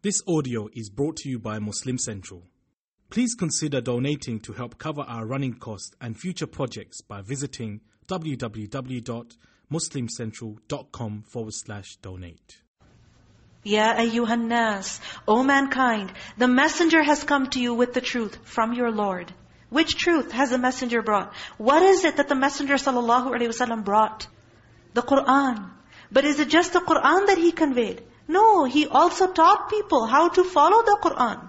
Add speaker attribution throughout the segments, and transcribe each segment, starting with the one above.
Speaker 1: This audio is brought to you by Muslim Central. Please consider donating to help cover our running costs and future projects by visiting www.muslimcentral.com forward slash donate.
Speaker 2: Ya ayyuhan nas, O mankind, the messenger has come to you with the truth from your Lord. Which truth has the messenger brought? What is it that the messenger sallallahu alaihi wasallam brought? The Qur'an. But is it just the Qur'an that he conveyed? No, he also taught people how to follow the Qur'an.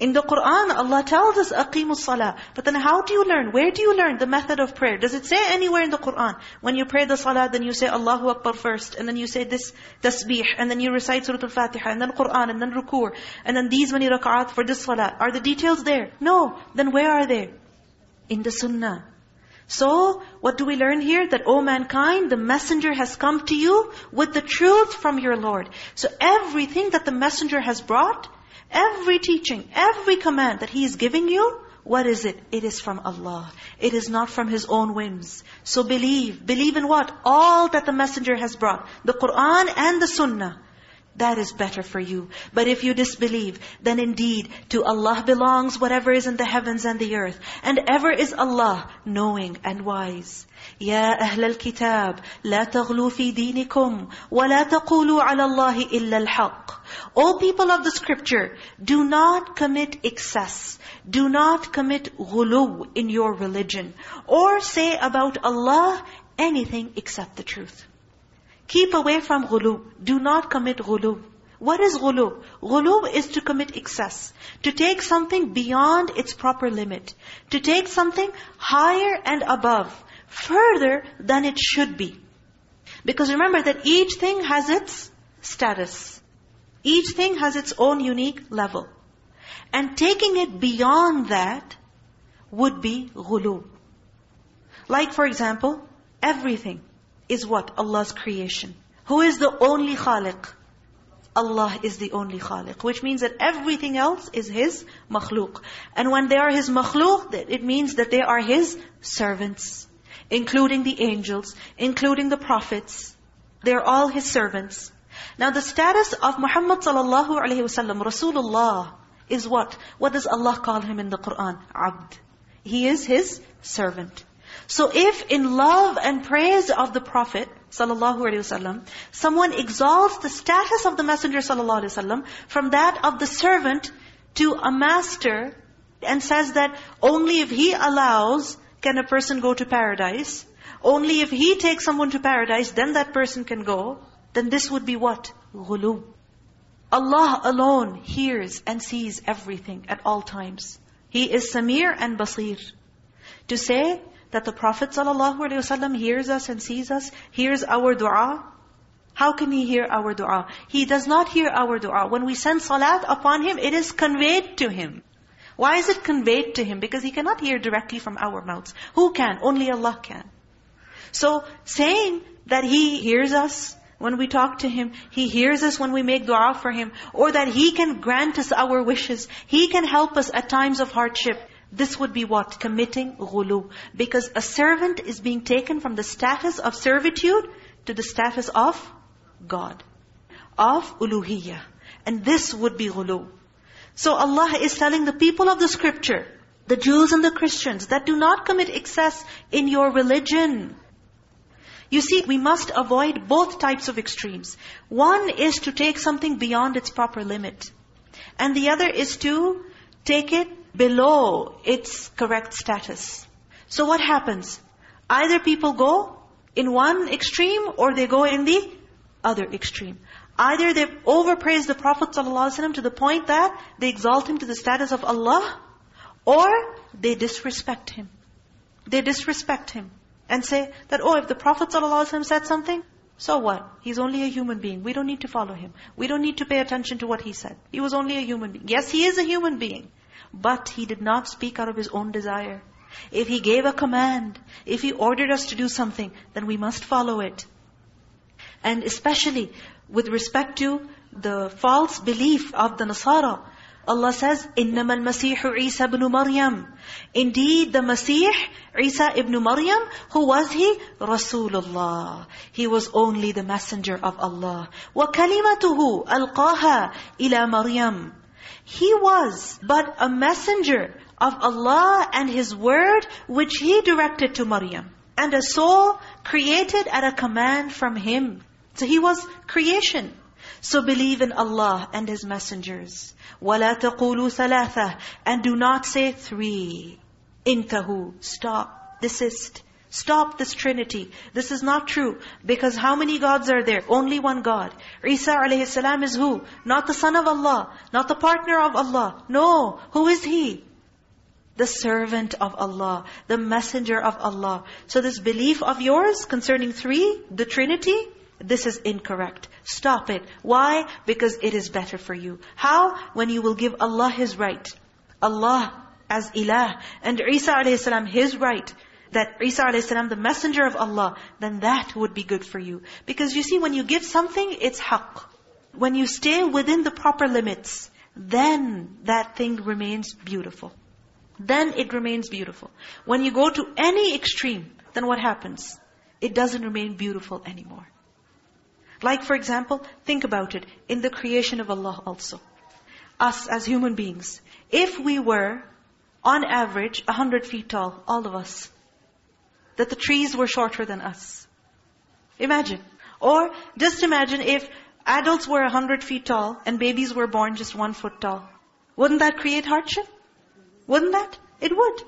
Speaker 2: In the Qur'an, Allah tells us, أَقِيمُ salah. But then how do you learn? Where do you learn the method of prayer? Does it say anywhere in the Qur'an? When you pray the salah, then you say Allahu Akbar first, and then you say this tasbih, and then you recite Surah Al-Fatiha, and then Qur'an, and then ruku, and then these many rak'at for this salah. Are the details there? No. Then where are they? In the sunnah. So, what do we learn here? That, O mankind, the messenger has come to you with the truth from your Lord. So everything that the messenger has brought, every teaching, every command that he is giving you, what is it? It is from Allah. It is not from his own whims. So believe. Believe in what? All that the messenger has brought. The Qur'an and the Sunnah. That is better for you. But if you disbelieve, then indeed to Allah belongs whatever is in the heavens and the earth. And ever is Allah knowing and wise. يا أهل الكتاب لا تغلوا في دينكم ولا تقولوا على الله إلا الحق. O people of the scripture, do not commit excess. Do not commit ghulu in your religion. Or say about Allah anything except the truth. Keep away from ghulu. Do not commit ghulu. What is ghulu? Ghulu is to commit excess. To take something beyond its proper limit. To take something higher and above. Further than it should be. Because remember that each thing has its status. Each thing has its own unique level. And taking it beyond that would be ghulu. Like for example, everything is what? Allah's creation. Who is the only khaliq? Allah is the only khaliq. Which means that everything else is His makhluk. And when they are His makhluk, it means that they are His servants. Including the angels, including the prophets. They're all His servants. Now the status of Muhammad sallallahu alayhi wasallam, Rasulullah, is what? What does Allah call him in the Qur'an? Abd. He is His servant. So if in love and praise of the Prophet ﷺ, someone exalts the status of the Messenger ﷺ from that of the servant to a master and says that only if he allows can a person go to paradise, only if he takes someone to paradise, then that person can go, then this would be what? Ghulu. Allah alone hears and sees everything at all times. He is Sami and Basir. To say that the Prophet ﷺ hears us and sees us, hears our dua. How can He hear our dua? He does not hear our dua. When we send salat upon Him, it is conveyed to Him. Why is it conveyed to Him? Because He cannot hear directly from our mouths. Who can? Only Allah can. So, saying that He hears us when we talk to Him, He hears us when we make dua for Him, or that He can grant us our wishes, He can help us at times of hardship, this would be what? Committing ghulu. Because a servant is being taken from the status of servitude to the status of God. Of uluhiyah. And this would be ghulu. So Allah is telling the people of the scripture, the Jews and the Christians, that do not commit excess in your religion. You see, we must avoid both types of extremes. One is to take something beyond its proper limit. And the other is to take it below its correct status. So what happens? Either people go in one extreme or they go in the other extreme. Either they overpraise the Prophet ﷺ to the point that they exalt him to the status of Allah or they disrespect him. They disrespect him and say that, oh, if the Prophet ﷺ said something, so what? He's only a human being. We don't need to follow him. We don't need to pay attention to what he said. He was only a human being. Yes, he is a human being. But he did not speak out of his own desire. If he gave a command, if he ordered us to do something, then we must follow it. And especially with respect to the false belief of the Nasara, Allah says, إِنَّمَا الْمَسِيحُ عِيسَى ibn Maryam. Indeed, the Masih, Isa ibn Maryam, who was he? Rasulullah. He was only the messenger of Allah. وَكَلِمَتُهُ أَلْقَاهَا إِلَى Maryam. He was but a messenger of Allah and His word which He directed to Maryam. And a soul created at a command from Him. So He was creation. So believe in Allah and His messengers. وَلَا تَقُولُوا ثَلَاثَةً And do not say three. Intahu. Stop. Desist. Stop this trinity. This is not true. Because how many gods are there? Only one God. Isa salam is who? Not the son of Allah. Not the partner of Allah. No. Who is He? The servant of Allah. The messenger of Allah. So this belief of yours concerning three, the trinity, this is incorrect. Stop it. Why? Because it is better for you. How? When you will give Allah His right. Allah as ilah. And Isa a.s. His right. That Isa a.s. the messenger of Allah. Then that would be good for you. Because you see, when you give something, it's haqq. When you stay within the proper limits, then that thing remains beautiful. Then it remains beautiful. When you go to any extreme, then what happens? It doesn't remain beautiful anymore. Like for example, think about it, in the creation of Allah also. Us as human beings. If we were, on average, 100 feet tall, all of us, that the trees were shorter than us. Imagine. Or just imagine if adults were 100 feet tall and babies were born just one foot tall. Wouldn't that create hardship? Wouldn't that? It would.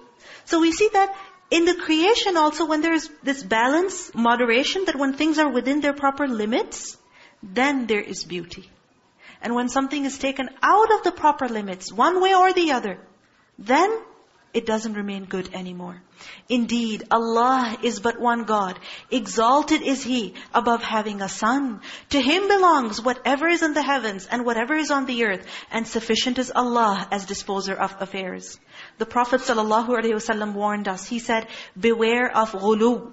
Speaker 2: So we see that in the creation also, when there is this balance, moderation, that when things are within their proper limits, then there is beauty. And when something is taken out of the proper limits, one way or the other, then it doesn't remain good anymore. Indeed, Allah is but one God. Exalted is He above having a son. To Him belongs whatever is in the heavens and whatever is on the earth. And sufficient is Allah as disposer of affairs. The Prophet ﷺ warned us. He said, beware of ghulu.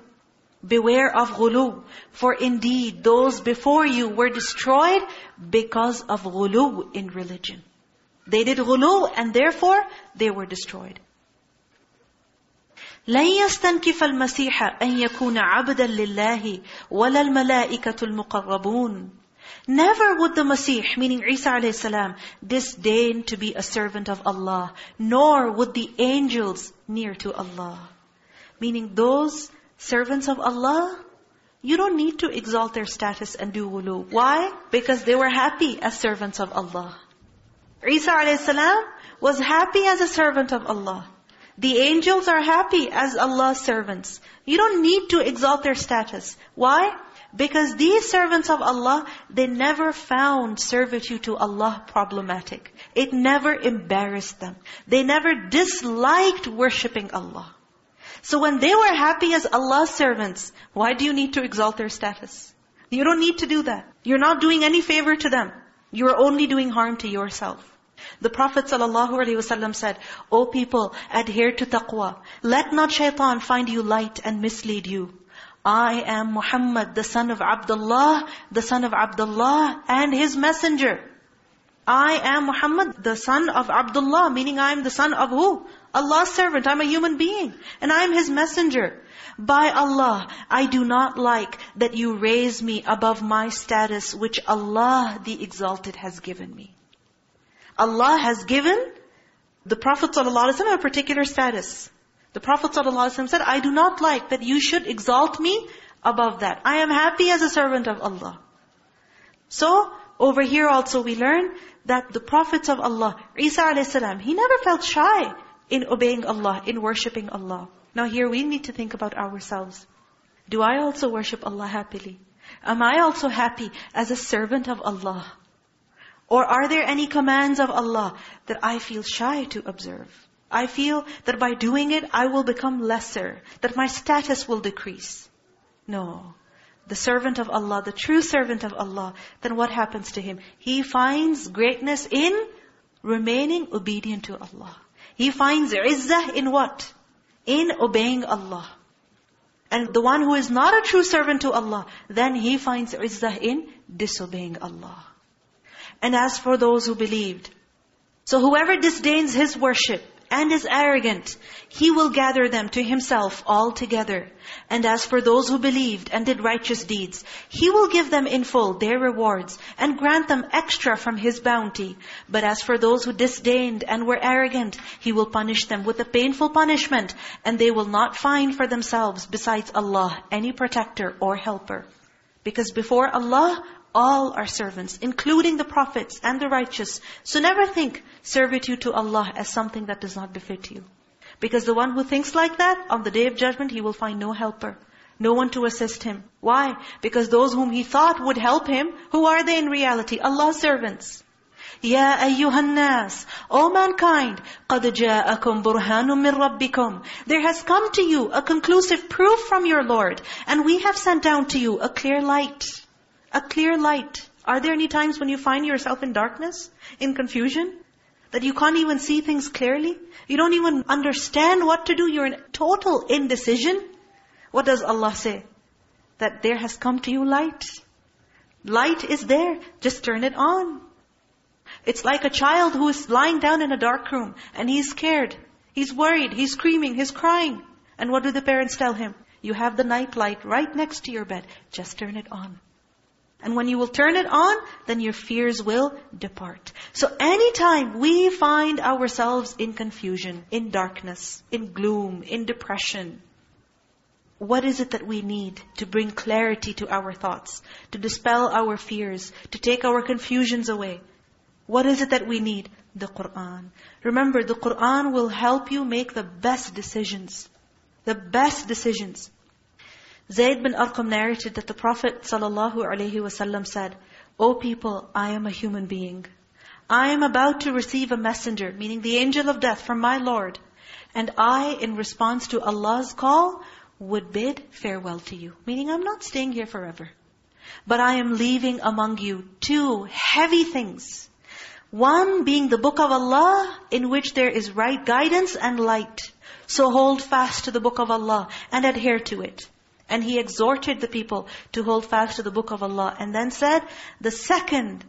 Speaker 2: Beware of ghulu. For indeed, those before you were destroyed because of ghulu in religion. They did ghulu and therefore they were destroyed. لن يستنكف المسيح أن يكون عبدا لله ولا الملائكة المقربون. Never would the Masih, meaning Isa alayhi salam, disdain to be a servant of Allah, nor would the angels near to Allah. Meaning those servants of Allah, you don't need to exalt their status and do ghulu. Why? Because they were happy as servants of Allah. Isa alayhi salam was happy as a servant of Allah. The angels are happy as Allah's servants. You don't need to exalt their status. Why? Because these servants of Allah, they never found servitude to Allah problematic. It never embarrassed them. They never disliked worshipping Allah. So when they were happy as Allah's servants, why do you need to exalt their status? You don't need to do that. You're not doing any favor to them. You're only doing harm to yourself. The Prophet ﷺ said, O people, adhere to taqwa. Let not shaitan find you light and mislead you. I am Muhammad, the son of Abdullah, the son of Abdullah, and his messenger. I am Muhammad, the son of Abdullah, meaning I am the son of who? Allah's servant. I'm a human being. And I am His messenger. By Allah, I do not like that you raise me above my status, which Allah the Exalted has given me. Allah has given the Prophet ﷺ a particular status. The Prophet ﷺ said, I do not like that you should exalt me above that. I am happy as a servant of Allah. So, over here also we learn that the prophets of Allah, Isa a.s., he never felt shy in obeying Allah, in worshipping Allah. Now here we need to think about ourselves. Do I also worship Allah happily? Am I also happy as a servant of Allah? Or are there any commands of Allah that I feel shy to observe? I feel that by doing it, I will become lesser, that my status will decrease. No. The servant of Allah, the true servant of Allah, then what happens to him? He finds greatness in remaining obedient to Allah. He finds izzah in what? In obeying Allah. And the one who is not a true servant to Allah, then he finds izzah in disobeying Allah. And as for those who believed, So whoever disdains His worship and is arrogant, He will gather them to Himself altogether. And as for those who believed and did righteous deeds, He will give them in full their rewards and grant them extra from His bounty. But as for those who disdained and were arrogant, He will punish them with a painful punishment, and they will not find for themselves besides Allah any protector or helper. Because before Allah, all are servants, including the prophets and the righteous. So never think servitude to Allah as something that does not befit you. Because the one who thinks like that, on the day of judgment, he will find no helper. No one to assist him. Why? Because those whom he thought would help him, who are they in reality? Allah's servants. Ya ayyuhan nas, O mankind, قَدْ جَاءَكُمْ بُرْهَانٌ مِّن رَبِّكُمْ There has come to you a conclusive proof from your Lord, and we have sent down to you a clear light. A clear light. Are there any times when you find yourself in darkness? In confusion? That you can't even see things clearly? You don't even understand what to do. You're in total indecision. What does Allah say? That there has come to you light. Light is there. Just turn it on. It's like a child who is lying down in a dark room and he's scared. He's worried. He's screaming. He's crying. And what do the parents tell him? You have the night light right next to your bed. Just turn it on. And when you will turn it on, then your fears will depart. So anytime we find ourselves in confusion, in darkness, in gloom, in depression, what is it that we need to bring clarity to our thoughts, to dispel our fears, to take our confusions away? What is it that we need? The Qur'an. Remember, the Qur'an will help you make the best decisions. The best decisions. Zayd bin Arqam narrated that the Prophet ﷺ said, O people, I am a human being. I am about to receive a messenger, meaning the angel of death from my Lord. And I, in response to Allah's call, would bid farewell to you. Meaning I'm not staying here forever. But I am leaving among you two heavy things. One being the book of Allah, in which there is right guidance and light. So hold fast to the book of Allah and adhere to it. And he exhorted the people to hold fast to the book of Allah. And then said, the second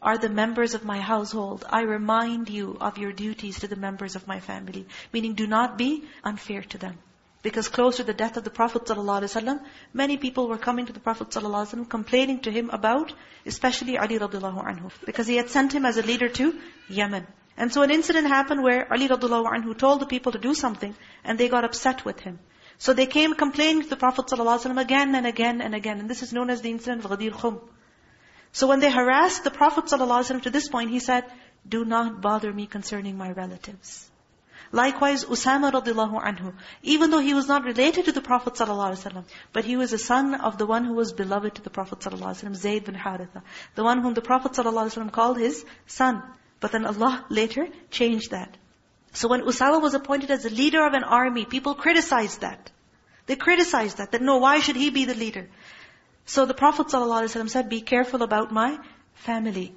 Speaker 2: are the members of my household. I remind you of your duties to the members of my family. Meaning do not be unfair to them. Because close to the death of the Prophet ﷺ, many people were coming to the Prophet ﷺ complaining to him about, especially Ali radiallahu anhu. Because he had sent him as a leader to Yemen. And so an incident happened where Ali radiallahu anhu told the people to do something, and they got upset with him. So they came complaining to the Prophet ﷺ again and again and again. And this is known as the incident of Ghadir Khum. So when they harassed the Prophet ﷺ to this point, he said, Do not bother me concerning my relatives. Likewise, Usama radiallahu anhu, even though he was not related to the Prophet ﷺ, but he was a son of the one who was beloved to the Prophet ﷺ, Zayd bin Haritha, the one whom the Prophet ﷺ called his son. But then Allah later changed that. So when Usama was appointed as the leader of an army, people criticized that. They criticized that, that no, why should he be the leader? So the Prophet ﷺ said, be careful about my family.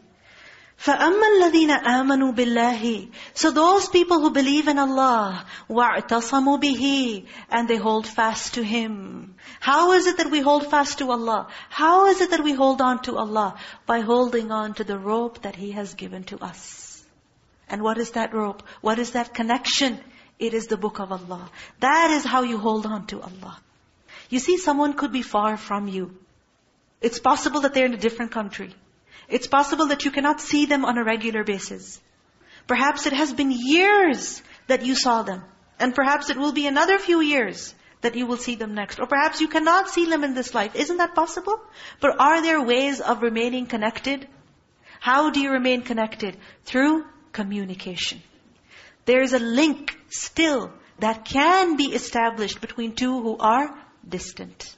Speaker 2: فَأَمَّا الَّذِينَ آمَنُوا بِاللَّهِ So those people who believe in Allah, وَاعْتَصَمُوا بِهِ And they hold fast to Him. How is it that we hold fast to Allah? How is it that we hold on to Allah? By holding on to the rope that He has given to us. And what is that rope? What is that connection? It is the book of Allah. That is how you hold on to Allah. You see, someone could be far from you. It's possible that they're in a different country. It's possible that you cannot see them on a regular basis. Perhaps it has been years that you saw them. And perhaps it will be another few years that you will see them next. Or perhaps you cannot see them in this life. Isn't that possible? But are there ways of remaining connected? How do you remain connected? Through communication. There is a link still that can be established between two who are distant.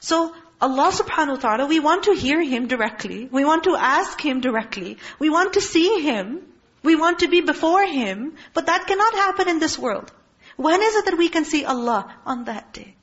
Speaker 2: So Allah subhanahu wa ta'ala, we want to hear Him directly. We want to ask Him directly. We want to see Him. We want to be before Him. But that cannot happen in this world. When is it that we can see Allah? On that day.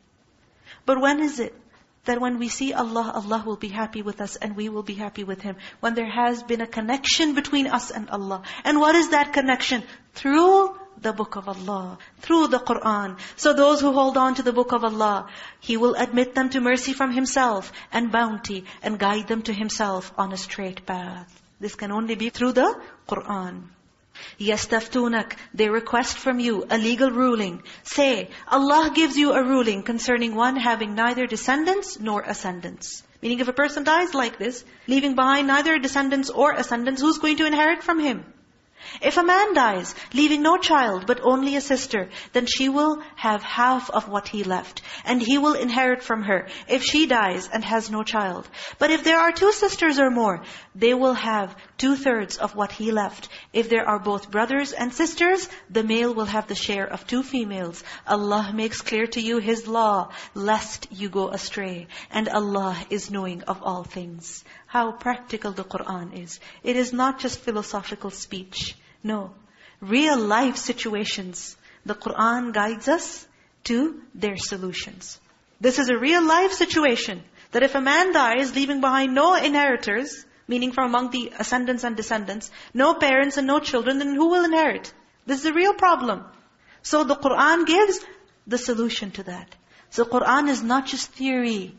Speaker 2: But when is it? That when we see Allah, Allah will be happy with us and we will be happy with Him. When there has been a connection between us and Allah. And what is that connection? Through the book of Allah, through the Qur'an. So those who hold on to the book of Allah, He will admit them to mercy from Himself and bounty and guide them to Himself on a straight path. This can only be through the Qur'an. يَسْتَفْتُونَكَ They request from you a legal ruling. Say, Allah gives you a ruling concerning one having neither descendants nor ascendants. Meaning if a person dies like this, leaving behind neither descendants or ascendants, who's going to inherit from him? If a man dies, leaving no child but only a sister, then she will have half of what he left. And he will inherit from her if she dies and has no child. But if there are two sisters or more, they will have two-thirds of what he left. If there are both brothers and sisters, the male will have the share of two females. Allah makes clear to you His law, lest you go astray. And Allah is knowing of all things how practical the Qur'an is. It is not just philosophical speech. No. Real life situations. The Qur'an guides us to their solutions. This is a real life situation. That if a man dies leaving behind no inheritors, meaning from among the ascendants and descendants, no parents and no children, then who will inherit? This is a real problem. So the Qur'an gives the solution to that. So Qur'an is not just theory.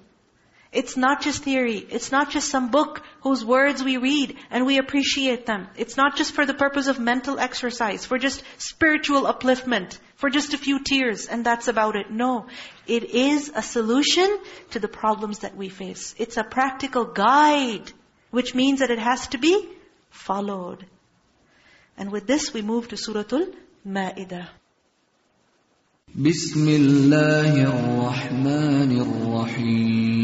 Speaker 2: It's not just theory. It's not just some book whose words we read and we appreciate them. It's not just for the purpose of mental exercise, for just spiritual upliftment, for just a few tears and that's about it. No. It is a solution to the problems that we face. It's a practical guide, which means that it has to be followed. And with this we move to Suratul Ma'idah.
Speaker 3: Bismillahirrahmanirrahim.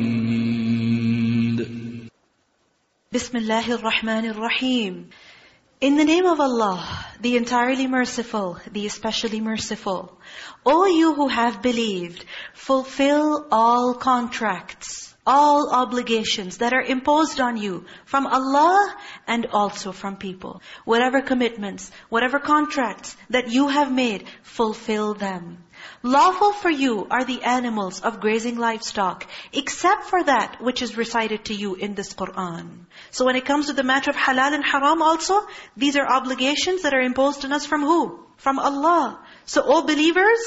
Speaker 2: Bismillahir Rahmanir Rahim. In the name of Allah, the entirely merciful, the especially merciful. O you who have believed, fulfill all contracts, all obligations that are imposed on you from Allah and also from people. Whatever commitments, whatever contracts that you have made, fulfill them. Lawful for you are the animals of grazing livestock, except for that which is recited to you in this Qur'an. So when it comes to the matter of halal and haram also, these are obligations that are imposed on us from who? From Allah. So, all believers,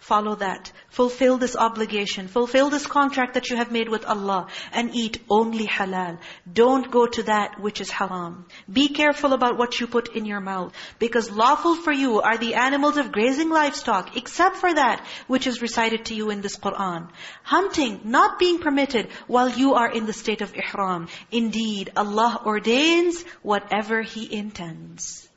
Speaker 2: follow that. Fulfill this obligation. Fulfill this contract that you have made with Allah. And eat only halal. Don't go to that which is haram. Be careful about what you put in your mouth. Because lawful for you are the animals of grazing livestock, except for that which is recited to you in this Qur'an. Hunting, not being permitted while you are in the state of ihram. Indeed, Allah ordains whatever He intends.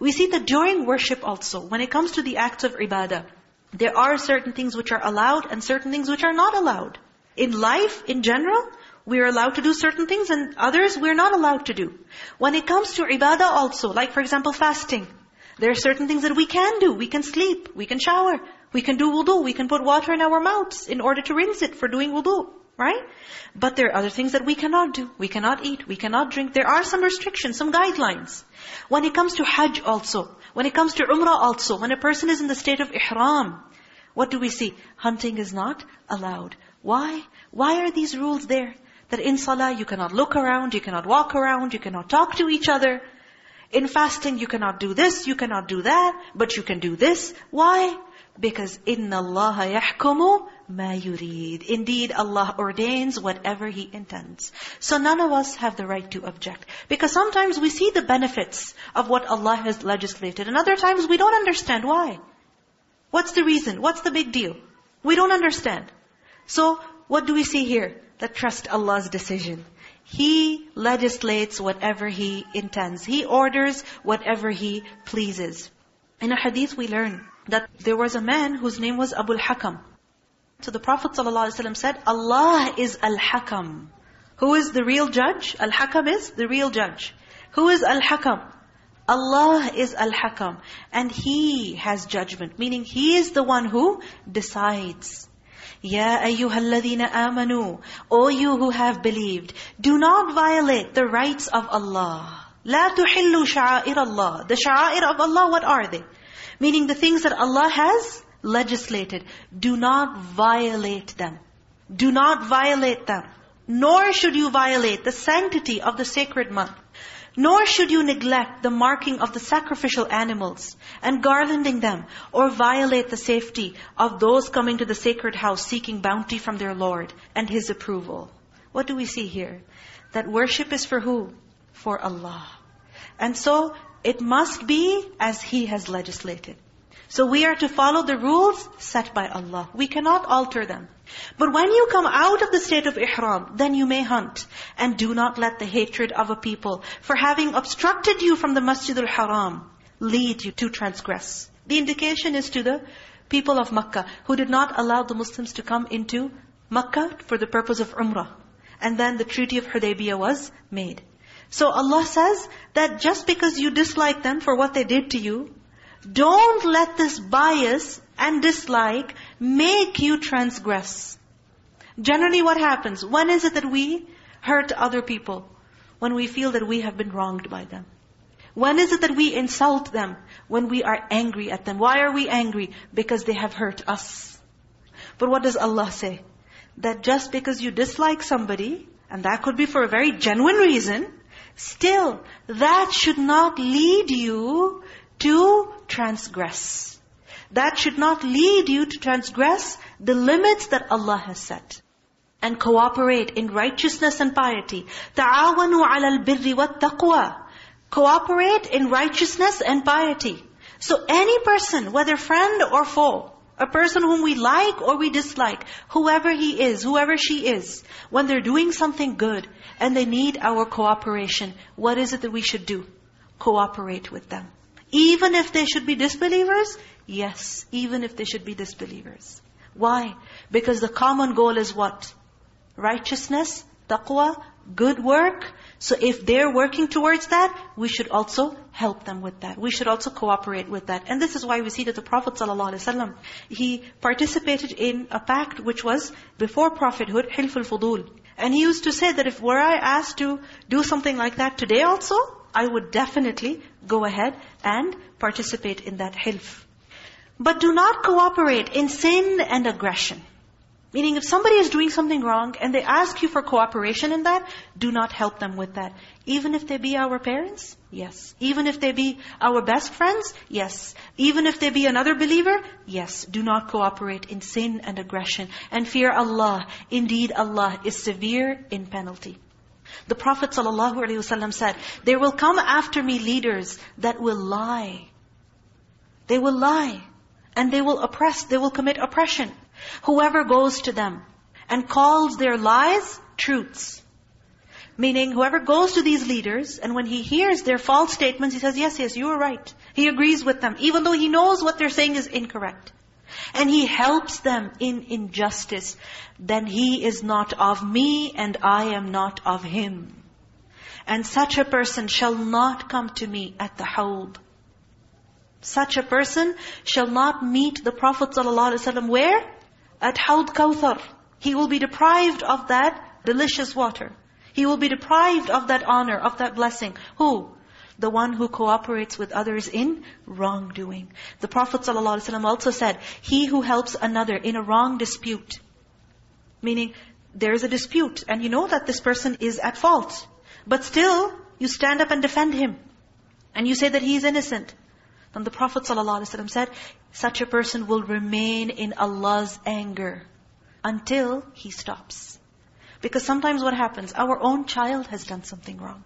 Speaker 2: We see that during worship also, when it comes to the acts of ibadah, there are certain things which are allowed and certain things which are not allowed. In life, in general, we are allowed to do certain things and others we're not allowed to do. When it comes to ibadah also, like for example fasting, there are certain things that we can do. We can sleep, we can shower, we can do wudu, we can put water in our mouths in order to rinse it for doing wudu. Right? But there are other things that we cannot do. We cannot eat, we cannot drink. There are some restrictions, some guidelines. When it comes to hajj also, when it comes to umrah also, when a person is in the state of ihram, what do we see? Hunting is not allowed. Why? Why are these rules there? That in salah you cannot look around, you cannot walk around, you cannot talk to each other. In fasting you cannot do this, you cannot do that, but you can do this. Why? Because إِنَّ اللَّهَ يَحْكُمُ ma yurid. Indeed, Allah ordains whatever He intends. So none of us have the right to object. Because sometimes we see the benefits of what Allah has legislated. And other times we don't understand why. What's the reason? What's the big deal? We don't understand. So what do we see here? That trust Allah's decision. He legislates whatever He intends. He orders whatever He pleases. In a hadith we learn that there was a man whose name was Abu al-Hakam. So the Prophet ﷺ said, Allah is Al-Hakam. Who is the real judge? Al-Hakam is the real judge. Who is Al-Hakam? Allah is Al-Hakam. And He has judgment. Meaning He is the one who decides. Ya ayyuhalladhina amanu. O you who have believed. Do not violate the rights of Allah. La تُحِلُّ شَعَائِرَ Allah. The sha'air of Allah, what are they? Meaning the things that Allah has legislated. Do not violate them. Do not violate them. Nor should you violate the sanctity of the sacred month. Nor should you neglect the marking of the sacrificial animals and garlanding them or violate the safety of those coming to the sacred house seeking bounty from their Lord and His approval. What do we see here? That worship is for who? For Allah. And so it must be as He has legislated. So we are to follow the rules set by Allah. We cannot alter them. But when you come out of the state of ihram, then you may hunt. And do not let the hatred of a people for having obstructed you from the Masjid al-Haram lead you to transgress. The indication is to the people of Makkah who did not allow the Muslims to come into Makkah for the purpose of Umrah. And then the Treaty of Hudaybiyah was made. So Allah says that just because you dislike them for what they did to you, don't let this bias and dislike make you transgress. Generally what happens? When is it that we hurt other people? When we feel that we have been wronged by them. When is it that we insult them? When we are angry at them. Why are we angry? Because they have hurt us. But what does Allah say? That just because you dislike somebody, and that could be for a very genuine reason, still, that should not lead you to transgress. That should not lead you to transgress the limits that Allah has set. And cooperate in righteousness and piety. تَعَاوَنُوا عَلَى الْبِرِّ وَالتَّقْوَى Cooperate in righteousness and piety. So any person, whether friend or foe, a person whom we like or we dislike, whoever he is, whoever she is, when they're doing something good and they need our cooperation, what is it that we should do? Cooperate with them. Even if they should be disbelievers? Yes, even if they should be disbelievers. Why? Because the common goal is what? Righteousness, taqwa, good work. So if they're working towards that, we should also help them with that. We should also cooperate with that. And this is why we see that the Prophet ﷺ, he participated in a pact which was before prophethood, Hilf al-Fudul. And he used to say that if were I asked to do something like that today also, I would definitely go ahead and participate in that hilf. But do not cooperate in sin and aggression. Meaning if somebody is doing something wrong and they ask you for cooperation in that, do not help them with that. Even if they be our parents? Yes. Even if they be our best friends? Yes. Even if they be another believer? Yes. Do not cooperate in sin and aggression. And fear Allah. Indeed, Allah is severe in penalty. The Prophet ﷺ said, there will come after me leaders that will lie. They will lie. And they will oppress, they will commit oppression. Whoever goes to them and calls their lies truths. Meaning, whoever goes to these leaders, and when he hears their false statements, he says, yes, yes, you are right. He agrees with them, even though he knows what they're saying is incorrect. And he helps them in injustice. Then he is not of me, and I am not of him. And such a person shall not come to me at the hawd. Such a person shall not meet the Prophet ﷺ where? At Hawd Kawthar. He will be deprived of that delicious water. He will be deprived of that honor, of that blessing. Who? The one who cooperates with others in wrongdoing. The Prophet ﷺ also said, He who helps another in a wrong dispute. Meaning, there is a dispute and you know that this person is at fault. But still, you stand up and defend him. And you say that he is innocent. Then the Prophet ﷺ said, such a person will remain in Allah's anger until he stops. Because sometimes what happens, our own child has done something wrong.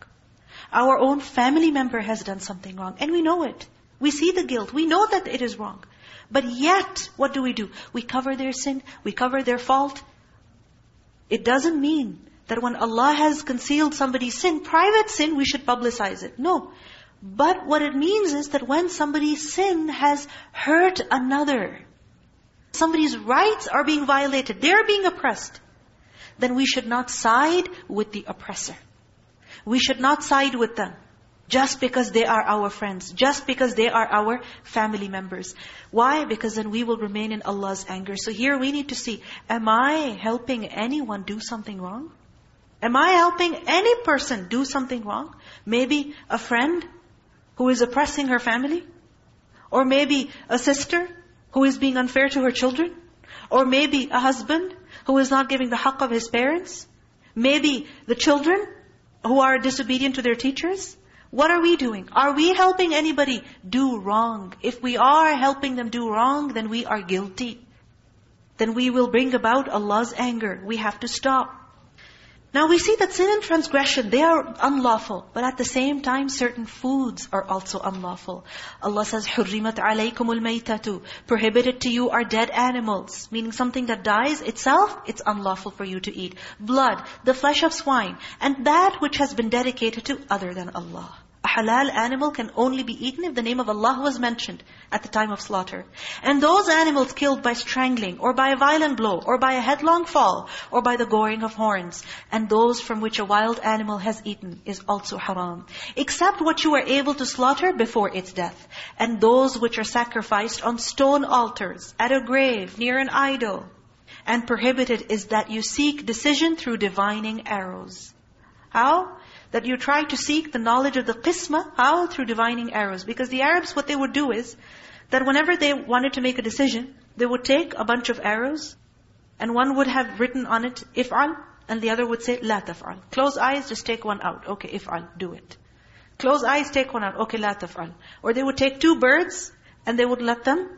Speaker 2: Our own family member has done something wrong. And we know it. We see the guilt. We know that it is wrong. But yet, what do we do? We cover their sin. We cover their fault. It doesn't mean that when Allah has concealed somebody's sin, private sin, we should publicize it. No. But what it means is that when somebody's sin has hurt another, somebody's rights are being violated, they're being oppressed, then we should not side with the oppressor. We should not side with them just because they are our friends, just because they are our family members. Why? Because then we will remain in Allah's anger. So here we need to see, am I helping anyone do something wrong? Am I helping any person do something wrong? Maybe a friend who is oppressing her family? Or maybe a sister who is being unfair to her children? Or maybe a husband who is not giving the haqq of his parents? Maybe the children who are disobedient to their teachers? What are we doing? Are we helping anybody do wrong? If we are helping them do wrong, then we are guilty. Then we will bring about Allah's anger. We have to stop. Now we see that sin and transgression, they are unlawful. But at the same time, certain foods are also unlawful. Allah says, حُرِّمَتْ عَلَيْكُمُ الْمَيْتَةُ Prohibited to you are dead animals. Meaning something that dies itself, it's unlawful for you to eat. Blood, the flesh of swine, and that which has been dedicated to other than Allah. Halal animal can only be eaten if the name of Allah was mentioned at the time of slaughter. And those animals killed by strangling, or by a violent blow, or by a headlong fall, or by the goring of horns, and those from which a wild animal has eaten is also haram. Except what you are able to slaughter before its death. And those which are sacrificed on stone altars, at a grave, near an idol. And prohibited is that you seek decision through divining arrows. How? That you try to seek the knowledge of the qismah, how? Through divining arrows. Because the Arabs, what they would do is, that whenever they wanted to make a decision, they would take a bunch of arrows, and one would have written on it, if'al, and the other would say, la taf'al. Close eyes, just take one out. Okay, if'al, do it. Close eyes, take one out. Okay, la taf'al. Or they would take two birds, and they would let them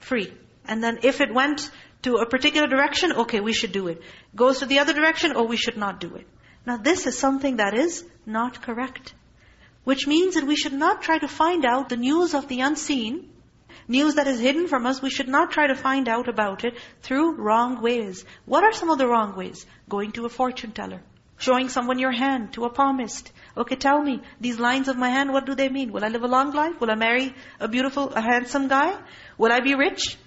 Speaker 2: free. And then if it went to a particular direction, okay, we should do it. Goes to the other direction, or we should not do it. Now this is something that is not correct. Which means that we should not try to find out the news of the unseen, news that is hidden from us, we should not try to find out about it through wrong ways. What are some of the wrong ways? Going to a fortune teller. Showing someone your hand to a palmist. Okay, tell me, these lines of my hand, what do they mean? Will I live a long life? Will I marry a beautiful, a handsome guy? Will I be rich?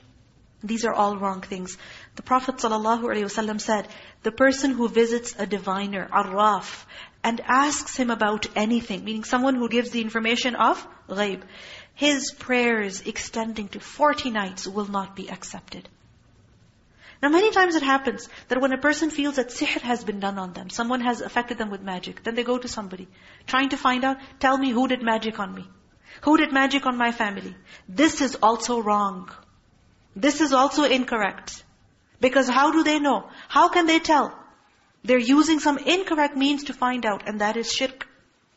Speaker 2: These are all wrong things. The Prophet ﷺ said, the person who visits a diviner, arraf, and asks him about anything, meaning someone who gives the information of ghaib, his prayers extending to 40 nights will not be accepted. Now many times it happens that when a person feels that sihr has been done on them, someone has affected them with magic, then they go to somebody, trying to find out, tell me who did magic on me? Who did magic on my family? This is also wrong. This is also incorrect. Because how do they know? How can they tell? They're using some incorrect means to find out, and that is shirk.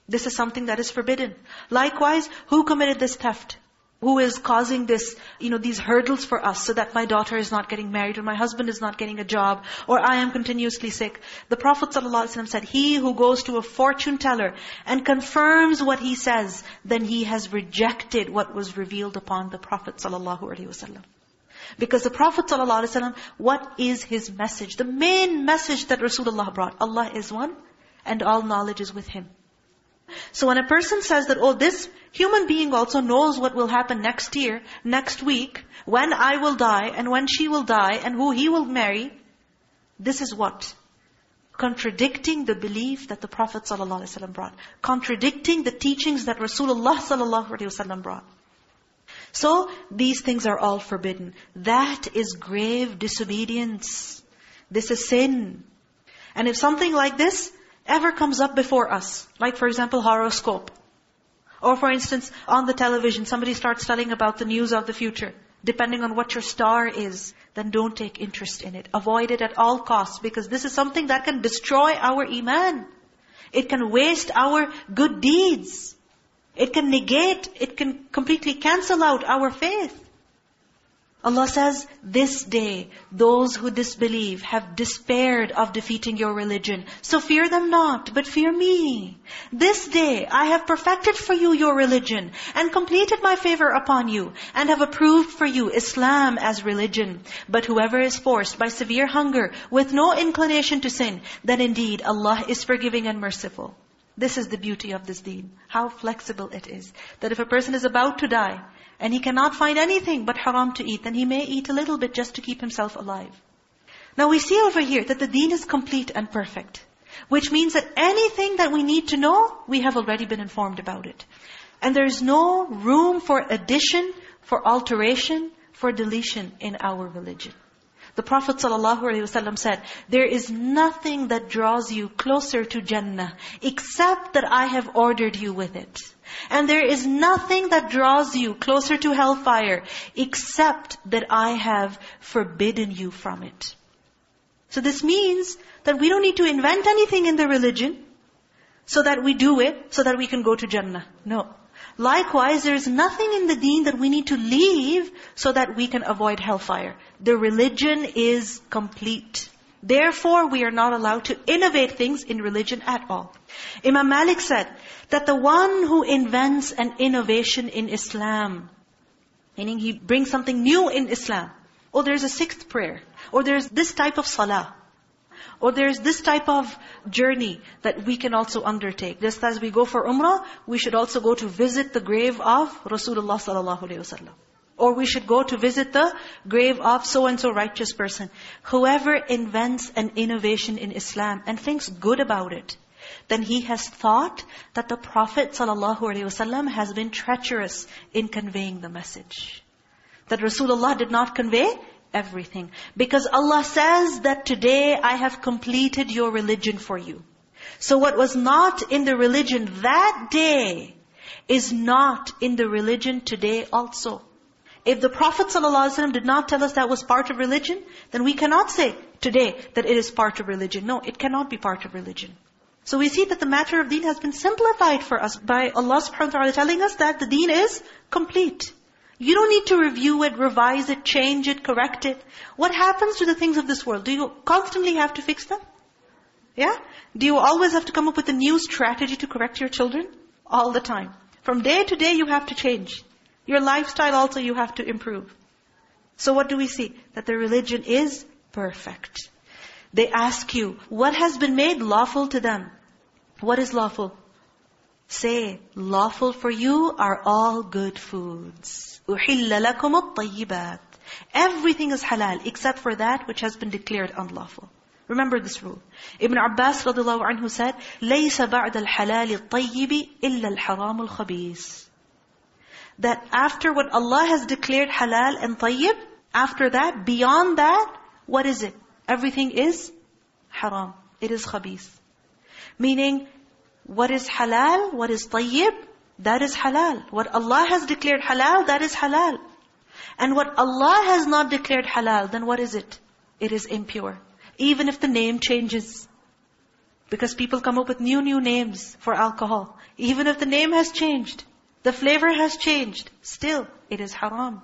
Speaker 2: This is something that is forbidden. Likewise, who committed this theft? Who is causing this, you know, these hurdles for us so that my daughter is not getting married or my husband is not getting a job or I am continuously sick? The Prophet ﷺ said, He who goes to a fortune teller and confirms what he says, then he has rejected what was revealed upon the Prophet ﷺ. Because the Prophet ﷺ, what is his message? The main message that Rasulullah brought, Allah is one and all knowledge is with Him. So when a person says that, oh, this human being also knows what will happen next year, next week, when I will die, and when she will die, and who he will marry, this is what? Contradicting the belief that the Prophet ﷺ brought. Contradicting the teachings that Rasulullah ﷺ brought. So these things are all forbidden. That is grave disobedience. This is sin. And if something like this ever comes up before us, like for example horoscope, or for instance on the television somebody starts telling about the news of the future, depending on what your star is, then don't take interest in it. Avoid it at all costs because this is something that can destroy our iman. It can waste our good deeds. It can negate, it can completely cancel out our faith. Allah says, this day, those who disbelieve have despaired of defeating your religion. So fear them not, but fear me. This day, I have perfected for you your religion and completed my favor upon you and have approved for you Islam as religion. But whoever is forced by severe hunger with no inclination to sin, then indeed Allah is forgiving and merciful. This is the beauty of this deen. How flexible it is. That if a person is about to die, and he cannot find anything but haram to eat, then he may eat a little bit just to keep himself alive. Now we see over here that the deen is complete and perfect. Which means that anything that we need to know, we have already been informed about it. And there is no room for addition, for alteration, for deletion in our religion. The Prophet ﷺ said, There is nothing that draws you closer to Jannah except that I have ordered you with it. And there is nothing that draws you closer to hellfire except that I have forbidden you from it. So this means that we don't need to invent anything in the religion so that we do it so that we can go to Jannah. No. Likewise, there is nothing in the deen that we need to leave so that we can avoid hellfire. The religion is complete. Therefore, we are not allowed to innovate things in religion at all. Imam Malik said that the one who invents an innovation in Islam, meaning he brings something new in Islam, or there's a sixth prayer, or there's this type of salah, or there's this type of journey that we can also undertake. Just as we go for umrah, we should also go to visit the grave of Rasulullah sallallahu alaihi wasallam. Or we should go to visit the grave of so-and-so righteous person. Whoever invents an innovation in Islam and thinks good about it, then he has thought that the Prophet ﷺ has been treacherous in conveying the message. That Rasulullah did not convey everything. Because Allah says that today I have completed your religion for you. So what was not in the religion that day is not in the religion today also. If the Prophet ﷺ did not tell us that was part of religion, then we cannot say today that it is part of religion. No, it cannot be part of religion. So we see that the matter of deen has been simplified for us by Allah subhanahu wa ta'ala telling us that the deen is complete. You don't need to review it, revise it, change it, correct it. What happens to the things of this world? Do you constantly have to fix them? Yeah? Do you always have to come up with a new strategy to correct your children? All the time. From day to day you have to change. Your lifestyle also you have to improve. So what do we see? That the religion is perfect. They ask you, what has been made lawful to them? What is lawful? Say, lawful for you are all good foods. أُحِلَّ لَكُمُ الطَّيِّبَاتِ Everything is halal except for that which has been declared unlawful. Remember this rule. Ibn Abbas radiallahu anhu said, لَيْسَ بَعْدَ الْحَلَالِ الطَّيِّبِ إِلَّا الْحَرَامُ الْخَبِيثِ That after what Allah has declared halal and tayyib, after that, beyond that, what is it? Everything is haram. It is khabith. Meaning, what is halal, what is tayyib, that is halal. What Allah has declared halal, that is halal. And what Allah has not declared halal, then what is it? It is impure. Even if the name changes. Because people come up with new, new names for alcohol. Even if the name has changed, the flavor has changed, still it is haram.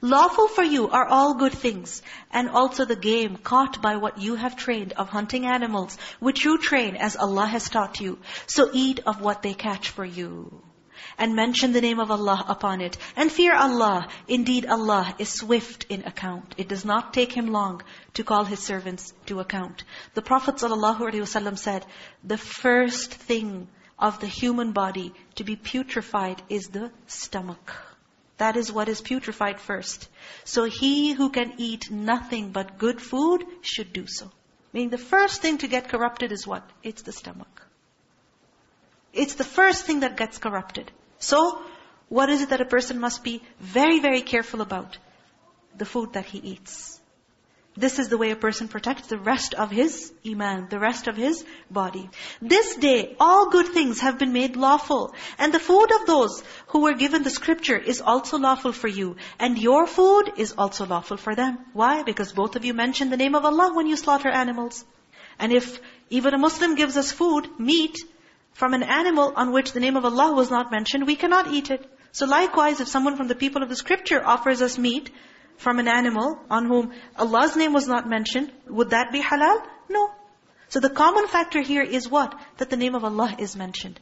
Speaker 2: Lawful for you are all good things, and also the game caught by what you have trained of hunting animals, which you train as Allah has taught you. So eat of what they catch for you. And mention the name of Allah upon it. And fear Allah. Indeed, Allah is swift in account. It does not take Him long to call His servants to account. The Prophet ﷺ said, the first thing of the human body to be putrefied is the stomach. That is what is putrefied first. So he who can eat nothing but good food should do so. Meaning the first thing to get corrupted is what? It's the stomach. It's the first thing that gets corrupted. So, what is it that a person must be very, very careful about? The food that he eats. This is the way a person protects the rest of his iman, the rest of his body. This day, all good things have been made lawful. And the food of those who were given the scripture is also lawful for you. And your food is also lawful for them. Why? Because both of you mention the name of Allah when you slaughter animals. And if even a Muslim gives us food, meat, from an animal on which the name of Allah was not mentioned, we cannot eat it. So likewise, if someone from the people of the scripture offers us meat, from an animal on whom Allah's name was not mentioned, would that be halal? No. So the common factor here is what? That the name of Allah is mentioned.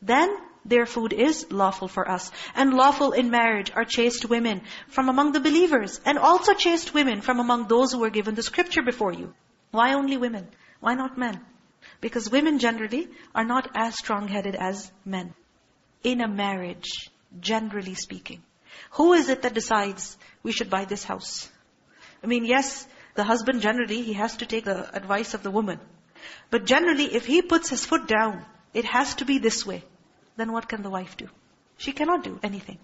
Speaker 2: Then their food is lawful for us. And lawful in marriage are chaste women from among the believers. And also chaste women from among those who were given the scripture before you. Why only women? Why not men? Because women generally are not as strong-headed as men. In a marriage, generally speaking. Who is it that decides we should buy this house? I mean, yes, the husband generally, he has to take the advice of the woman. But generally, if he puts his foot down, it has to be this way. Then what can the wife do? She cannot do anything.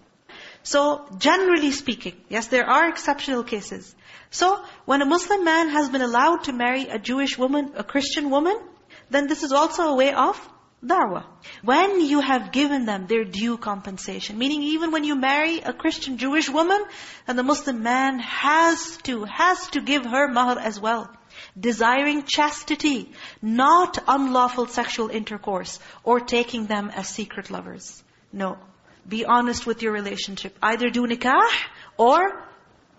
Speaker 2: So, generally speaking, yes, there are exceptional cases. So, when a Muslim man has been allowed to marry a Jewish woman, a Christian woman, then this is also a way of da'wah. When you have given them their due compensation, meaning even when you marry a Christian Jewish woman, and the Muslim man has to, has to give her mahr as well. Desiring chastity, not unlawful sexual intercourse, or taking them as secret lovers. No. Be honest with your relationship. Either do nikah, or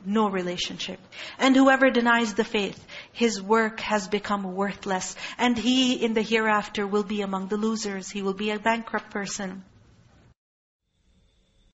Speaker 2: no relationship. And whoever denies the faith, his work has become worthless. And he in the hereafter will be among the losers. He will be a bankrupt person.